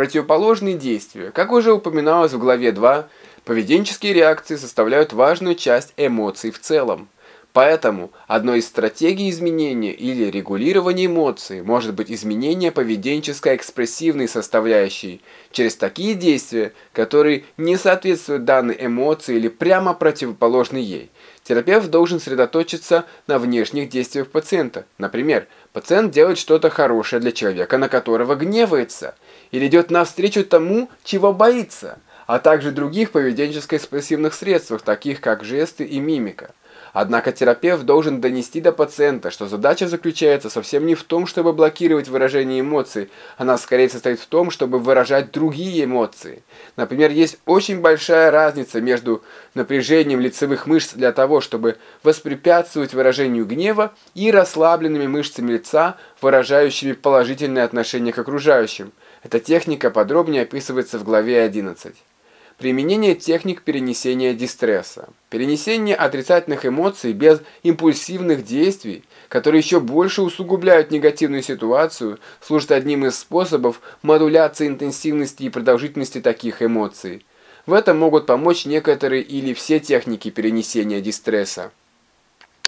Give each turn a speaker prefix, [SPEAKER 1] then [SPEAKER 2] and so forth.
[SPEAKER 1] противоположные действия. Как уже упоминалось в главе 2, поведенческие реакции составляют важную часть эмоций в целом. Поэтому одной из стратегий изменения или регулирования эмоций может быть изменение поведенческой экспрессивной составляющей через такие действия, которые не соответствуют данной эмоции или прямо противоположны ей. Терапевт должен сосредоточиться на внешних действиях пациента. Например, пациент делает что-то хорошее для человека, на которого гневается, или идет навстречу тому, чего боится, а также других поведенческо-экспрессивных средствах, таких как жесты и мимика. Однако терапевт должен донести до пациента, что задача заключается совсем не в том, чтобы блокировать выражение эмоций, она скорее состоит в том, чтобы выражать другие эмоции. Например, есть очень большая разница между напряжением лицевых мышц для того, чтобы воспрепятствовать выражению гнева, и расслабленными мышцами лица, выражающими положительное отношение к окружающим. Эта техника подробнее описывается в главе 11. Применение техник перенесения дистресса. Перенесение отрицательных эмоций без импульсивных действий, которые еще больше усугубляют негативную ситуацию, служит одним из способов модуляции интенсивности и продолжительности таких эмоций. В этом могут помочь некоторые или все техники перенесения дистресса.